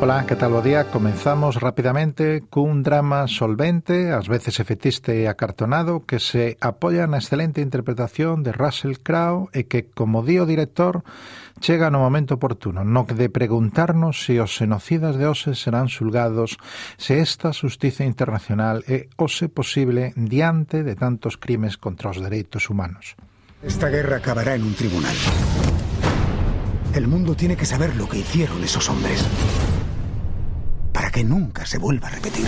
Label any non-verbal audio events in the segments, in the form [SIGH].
Ola, que tal o día? Comenzamos rapidamente cun drama solvente, ás veces efetista e acartonado, que se apoia na excelente interpretación de Russell Crowe e que, como di director, chega no momento oportuno, no de preguntarnos se os xenocidas de Ose serán xulgados, se esta justicia internacional é ose posible diante de tantos crimes contra os dereitos humanos. Esta guerra acabará en un tribunal. El mundo tiene que saber lo que hicieron esos hombres que nunca se vuelva a repetir.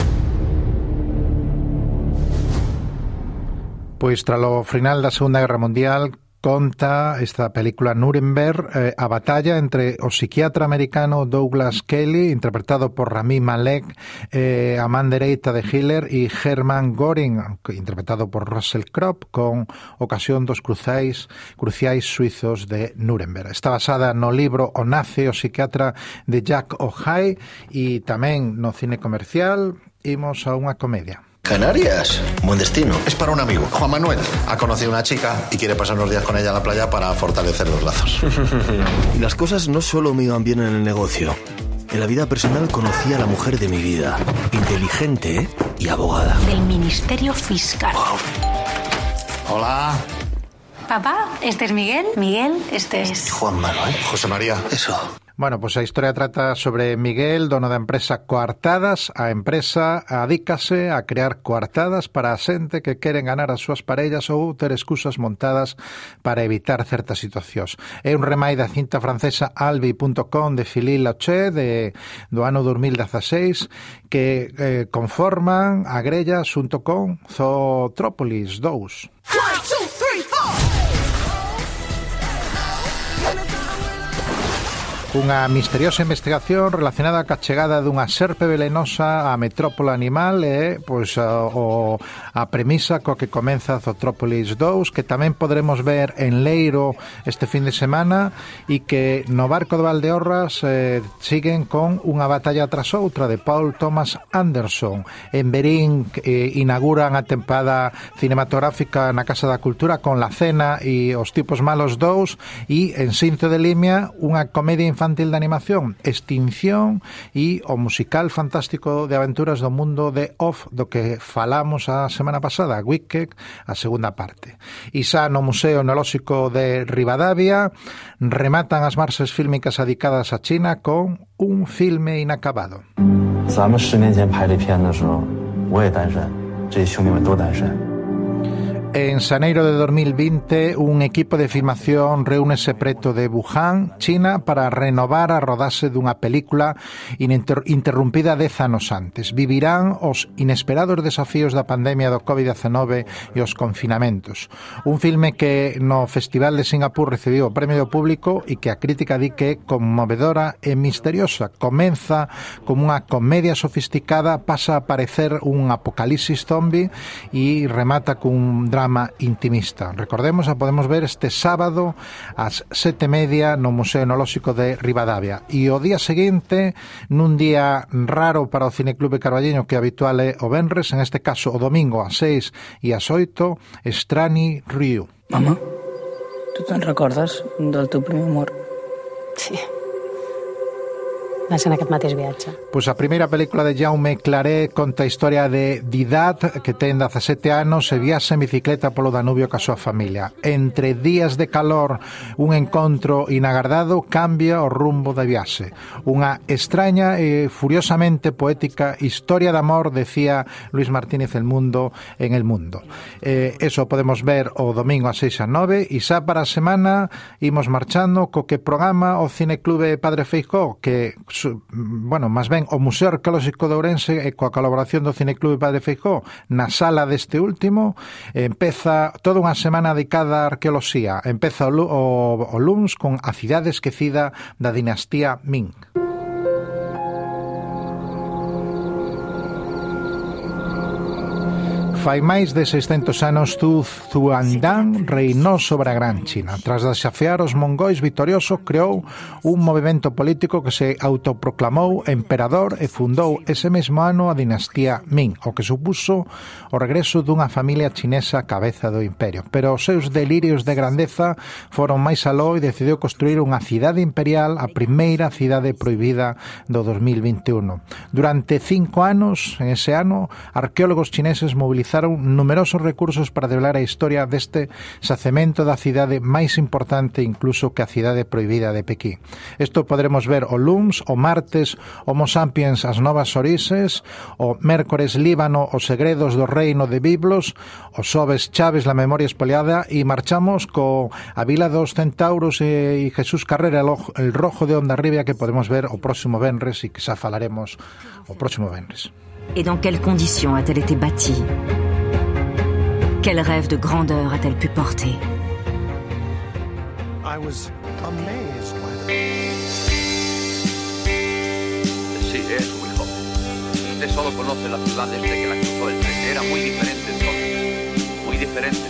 Pois tralo final da Segunda Guerra Mundial conta esta película Nuremberg eh, a batalla entre o psiquiatra americano Douglas Kelly, interpretado por Rami Malek, eh, a man dereita de Hitler, e Hermann Göring, interpretado por Russell Crowe, con ocasión dos crucéis, cruciais suizos de Nuremberg. Está basada no libro O nace o psiquiatra de Jack O'Hai e tamén no cine comercial imos a unha comedia. Canarias, buen destino. Es para un amigo, Juan Manuel. Ha conocido a una chica y quiere pasar unos días con ella en la playa para fortalecer los lazos. [LAUGHS] Las cosas no solo me iban bien en el negocio. En la vida personal conocí a la mujer de mi vida. Inteligente y abogada. Del Ministerio Fiscal. Hola. Papá, este es Miguel, Miguel, este es... Juan Manuel, ¿eh? José María. Eso. Bueno, pois a historia trata sobre Miguel, dono da empresa Coartadas. A empresa adícase a crear coartadas para a xente que queren ganar as súas parellas ou ter excusas montadas para evitar certas situacións. É un remai da cinta francesa albi.com de Philippe Laché de, do ano 2016 que eh, conforman a grella xunto con Zootrópolis 2. Unha misteriosa investigación relacionada ca chegada dunha serpe velenosa á metrópola animal e pois, a, o, a premisa co que comeza Zotrópolis 2 que tamén podremos ver en Leiro este fin de semana e que no barco de Valdeorras eh, siguen con unha batalla tras outra de Paul Thomas Anderson. En Berín eh, inauguran a tempada cinematográfica na Casa da Cultura con La Cena e Os Tipos Malos 2 e en Cinto de Limia unha comedia infantil infantil de animación Extinción e o musical fantástico de aventuras do mundo de Off do que falamos a semana pasada, Wicked, a segunda parte. E xa no Museo Neolóxico de Rivadavia rematan as marxes fílmicas adicadas a China con un filme inacabado. 咱们十年前拍这片的时候，我也单身，这些兄弟们都单身。 En xaneiro de 2020, un equipo de filmación reúnese preto de Wuhan, China, para renovar a rodaxe dunha película ininter interrumpida dez anos antes. Vivirán os inesperados desafíos da pandemia do COVID-19 e os confinamentos. Un filme que no Festival de Singapur recibiu o premio do público e que a crítica di que é conmovedora e misteriosa. Comeza como unha comedia sofisticada, pasa a parecer un apocalipsis zombie e remata cun drama drama intimista. Recordemos, a podemos ver este sábado ás sete media no Museo Enolóxico de Rivadavia. E o día seguinte, nun día raro para o Cineclube Carballeño que habitual é o Benres, en este caso o domingo ás seis e ás oito, Strani Río. Mamá, tú te recordas del teu primer amor? Sí persones en aquest mateix viatge. Pois a primeira película de Jaume Claré conta a historia de Didat, que ten 17 anos e viaxe en bicicleta polo Danubio ca súa familia. Entre días de calor, un encontro inagardado cambia o rumbo da viaxe. Unha extraña e furiosamente poética historia de amor, decía Luis Martínez El Mundo en El Mundo. Eh, eso podemos ver o domingo a 6 a 9 e xa para a semana imos marchando co que programa o Cineclube Padre Feijó que Bueno, máis ben, o Museo Arqueolóxico de Ourense e coa colaboración do Cineclube Padre Feijó na sala deste último empeza toda unha semana dedicada á arqueoloxía. Empeza o, o, o luns con A cidade esquecida da dinastía Ming. Fai máis de 600 anos Tu Zuandán reinou sobre a Gran China. Tras desafiar os mongóis vitoriosos, creou un movimento político que se autoproclamou emperador e fundou ese mesmo ano a dinastía Ming, o que supuso o regreso dunha familia chinesa cabeza do imperio. Pero os seus delirios de grandeza foron máis aló e decidiu construir unha cidade imperial, a primeira cidade prohibida do 2021. Durante cinco anos, en ese ano, arqueólogos chineses mobilizaron utilizaron numerosos recursos para develar a historia deste xacemento da cidade máis importante incluso que a cidade proibida de Pequín. Isto podremos ver o Luns, o Martes, Homo Sapiens as novas Orises, o Mércores Líbano, os segredos do reino de Biblos, o Sobes Chaves, la memoria espoliada e marchamos co a Vila dos Centauros e, e Jesús Carrera, el, el rojo de Onda Ribia que podemos ver o próximo venres e que xa falaremos o próximo venres. Et dans quelles conditions a-t-elle été bâtie Quel rêve de grandeur a-t-elle pu porter I was amazed Sí, es muy joven. Usted solo conoce la ciudad desde que la cruzó el tren. Era muy diferente entonces. Muy diferente,